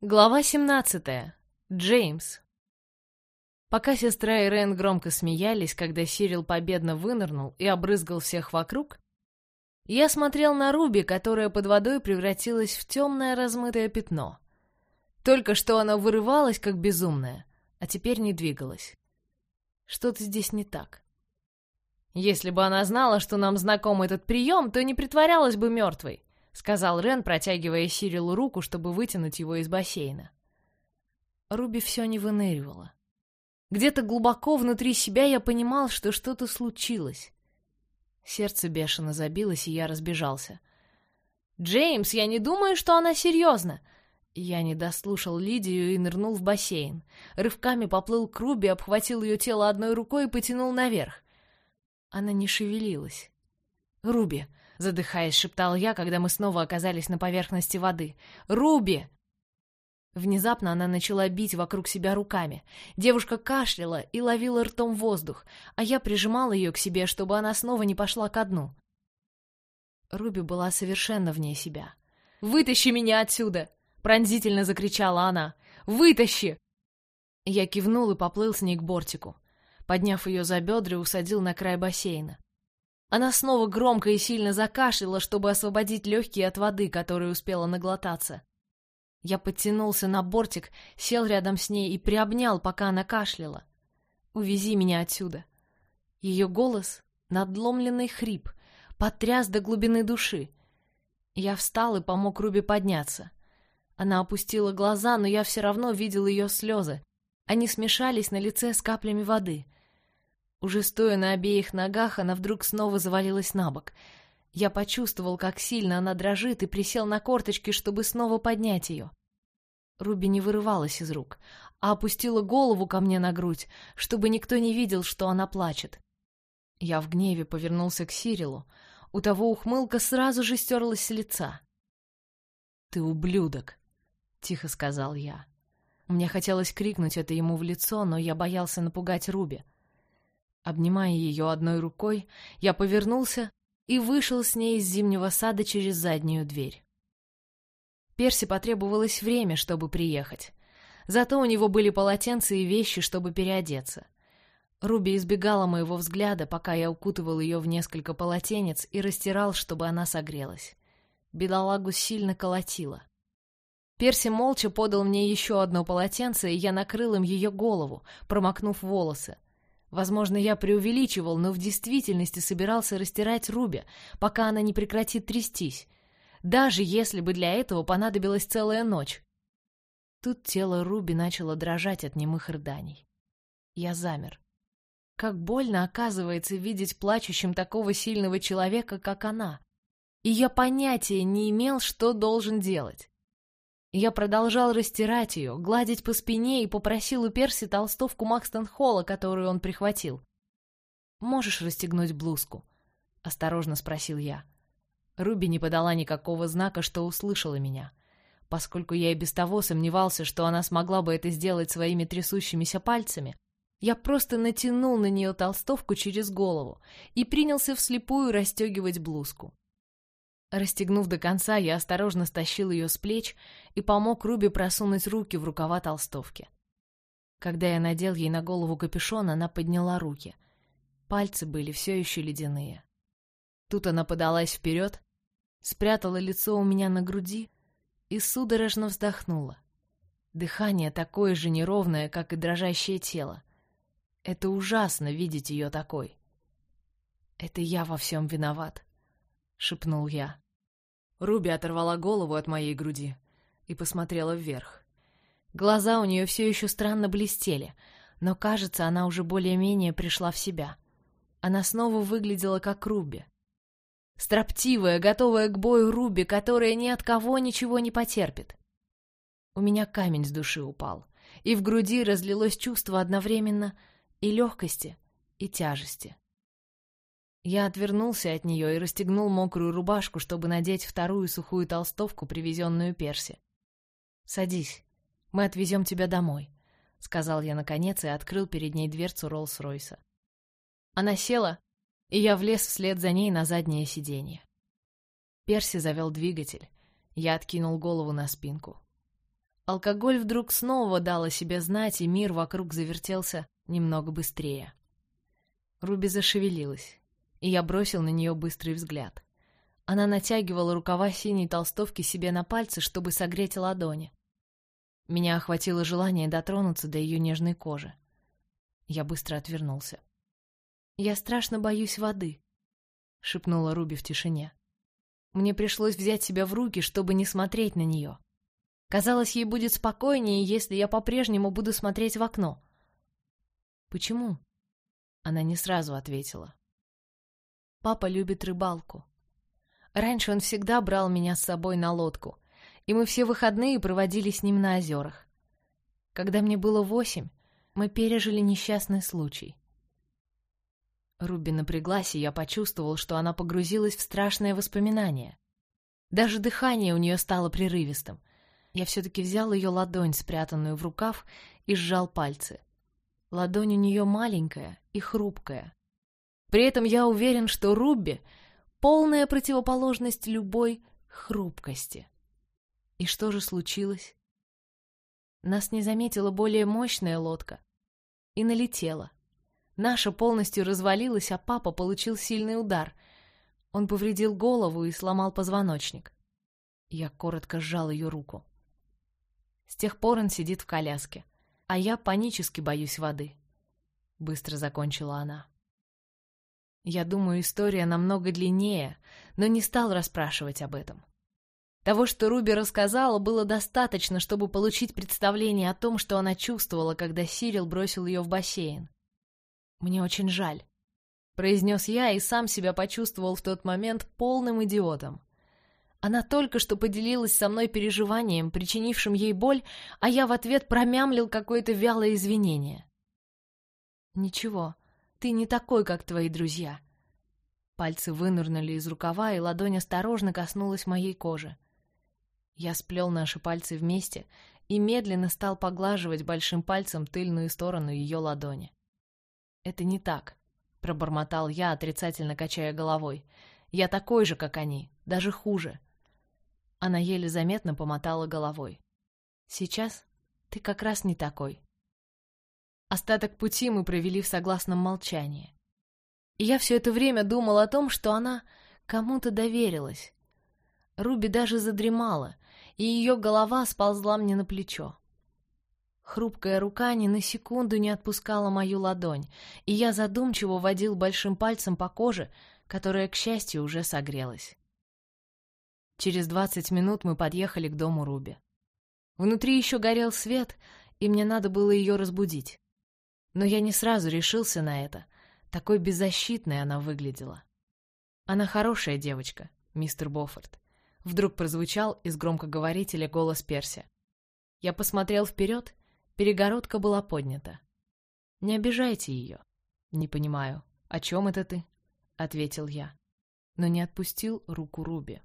Глава 17. Джеймс. Пока сестра и Рен громко смеялись, когда Сирил победно вынырнул и обрызгал всех вокруг, я смотрел на Руби, которая под водой превратилась в темное размытое пятно. Только что она вырывалась, как безумная, а теперь не двигалась. Что-то здесь не так. Если бы она знала, что нам знаком этот прием, то не притворялась бы мертвой сказал Рен, протягивая Сирилу руку, чтобы вытянуть его из бассейна. Руби все не выныривала. Где-то глубоко внутри себя я понимал, что что-то случилось. Сердце бешено забилось, и я разбежался. «Джеймс, я не думаю, что она серьезно!» Я не дослушал Лидию и нырнул в бассейн. Рывками поплыл к Руби, обхватил ее тело одной рукой и потянул наверх. Она не шевелилась. «Руби, задыхаясь, шептал я, когда мы снова оказались на поверхности воды. «Руби!» Внезапно она начала бить вокруг себя руками. Девушка кашляла и ловила ртом воздух, а я прижимал ее к себе, чтобы она снова не пошла ко дну. Руби была совершенно вне себя. «Вытащи меня отсюда!» — пронзительно закричала она. «Вытащи!» Я кивнул и поплыл с ней к бортику. Подняв ее за бедра, усадил на край бассейна. Она снова громко и сильно закашляла, чтобы освободить легкие от воды, которой успела наглотаться. Я подтянулся на бортик, сел рядом с ней и приобнял, пока она кашляла. «Увези меня отсюда». Ее голос — надломленный хрип, потряс до глубины души. Я встал и помог Руби подняться. Она опустила глаза, но я все равно видел ее слезы. Они смешались на лице с каплями воды — уже стоя на обеих ногах, она вдруг снова завалилась на бок. Я почувствовал, как сильно она дрожит, и присел на корточки, чтобы снова поднять ее. Руби не вырывалась из рук, а опустила голову ко мне на грудь, чтобы никто не видел, что она плачет. Я в гневе повернулся к Сирилу. У того ухмылка сразу же стерлась с лица. «Ты ублюдок!» — тихо сказал я. Мне хотелось крикнуть это ему в лицо, но я боялся напугать Руби. Обнимая ее одной рукой, я повернулся и вышел с ней из зимнего сада через заднюю дверь. Перси потребовалось время, чтобы приехать. Зато у него были полотенца и вещи, чтобы переодеться. Руби избегала моего взгляда, пока я укутывал ее в несколько полотенец и растирал, чтобы она согрелась. Бедолагу сильно колотило. Перси молча подал мне еще одно полотенце, и я накрыл им ее голову, промокнув волосы. Возможно, я преувеличивал, но в действительности собирался растирать Руби, пока она не прекратит трястись. Даже если бы для этого понадобилась целая ночь. Тут тело Руби начало дрожать от немых рыданий. Я замер. Как больно, оказывается, видеть плачущим такого сильного человека, как она. И я понятия не имел, что должен делать. Я продолжал растирать ее, гладить по спине и попросил у Перси толстовку Макстон Холла, которую он прихватил. «Можешь расстегнуть блузку?» — осторожно спросил я. Руби не подала никакого знака, что услышала меня. Поскольку я и без того сомневался, что она смогла бы это сделать своими трясущимися пальцами, я просто натянул на нее толстовку через голову и принялся вслепую расстегивать блузку. Расстегнув до конца, я осторожно стащил ее с плеч и помог Руби просунуть руки в рукава толстовки. Когда я надел ей на голову капюшон, она подняла руки. Пальцы были все еще ледяные. Тут она подалась вперед, спрятала лицо у меня на груди и судорожно вздохнула. Дыхание такое же неровное, как и дрожащее тело. Это ужасно видеть ее такой. Это я во всем виноват. — шепнул я. Руби оторвала голову от моей груди и посмотрела вверх. Глаза у нее все еще странно блестели, но, кажется, она уже более-менее пришла в себя. Она снова выглядела как Руби. Строптивая, готовая к бою Руби, которая ни от кого ничего не потерпит. У меня камень с души упал, и в груди разлилось чувство одновременно и легкости, и тяжести. Я отвернулся от нее и расстегнул мокрую рубашку, чтобы надеть вторую сухую толстовку, привезенную Перси. «Садись, мы отвезем тебя домой», — сказал я наконец и открыл перед ней дверцу Роллс-Ройса. Она села, и я влез вслед за ней на заднее сиденье. Перси завел двигатель. Я откинул голову на спинку. Алкоголь вдруг снова дал о себе знать, и мир вокруг завертелся немного быстрее. Руби зашевелилась, и я бросил на нее быстрый взгляд. Она натягивала рукава синей толстовки себе на пальцы, чтобы согреть ладони. Меня охватило желание дотронуться до ее нежной кожи. Я быстро отвернулся. «Я страшно боюсь воды», — шепнула Руби в тишине. Мне пришлось взять себя в руки, чтобы не смотреть на нее. Казалось, ей будет спокойнее, если я по-прежнему буду смотреть в окно. «Почему?» Она не сразу ответила. «Папа любит рыбалку. Раньше он всегда брал меня с собой на лодку, и мы все выходные проводили с ним на озерах. Когда мне было восемь, мы пережили несчастный случай. Руби напряглась, и я почувствовал, что она погрузилась в страшное воспоминание. Даже дыхание у нее стало прерывистым. Я все-таки взял ее ладонь, спрятанную в рукав, и сжал пальцы. Ладонь у нее маленькая и хрупкая. При этом я уверен, что Руби — полная противоположность любой хрупкости. И что же случилось? Нас не заметила более мощная лодка и налетела. Наша полностью развалилась, а папа получил сильный удар. Он повредил голову и сломал позвоночник. Я коротко сжал ее руку. С тех пор он сидит в коляске, а я панически боюсь воды. Быстро закончила она. Я думаю, история намного длиннее, но не стал расспрашивать об этом. Того, что Руби рассказала, было достаточно, чтобы получить представление о том, что она чувствовала, когда Сирил бросил ее в бассейн. «Мне очень жаль», — произнес я и сам себя почувствовал в тот момент полным идиотом. Она только что поделилась со мной переживанием, причинившим ей боль, а я в ответ промямлил какое-то вялое извинение. «Ничего, ты не такой, как твои друзья». Пальцы вынырнули из рукава, и ладонь осторожно коснулась моей кожи. Я сплел наши пальцы вместе и медленно стал поглаживать большим пальцем тыльную сторону ее ладони. «Это не так», — пробормотал я, отрицательно качая головой. «Я такой же, как они, даже хуже». Она еле заметно помотала головой. «Сейчас ты как раз не такой». Остаток пути мы провели в согласном молчании. И я все это время думал о том, что она кому-то доверилась. Руби даже задремала, и ее голова сползла мне на плечо. Хрупкая рука ни на секунду не отпускала мою ладонь, и я задумчиво водил большим пальцем по коже, которая, к счастью, уже согрелась. Через двадцать минут мы подъехали к дому Руби. Внутри еще горел свет, и мне надо было ее разбудить. Но я не сразу решился на это. Такой беззащитной она выглядела. Она хорошая девочка, мистер Боффорд. Вдруг прозвучал из громкоговорителя голос Перси. Я посмотрел вперед, перегородка была поднята. «Не обижайте ее». «Не понимаю, о чем это ты?» — ответил я, но не отпустил руку Руби.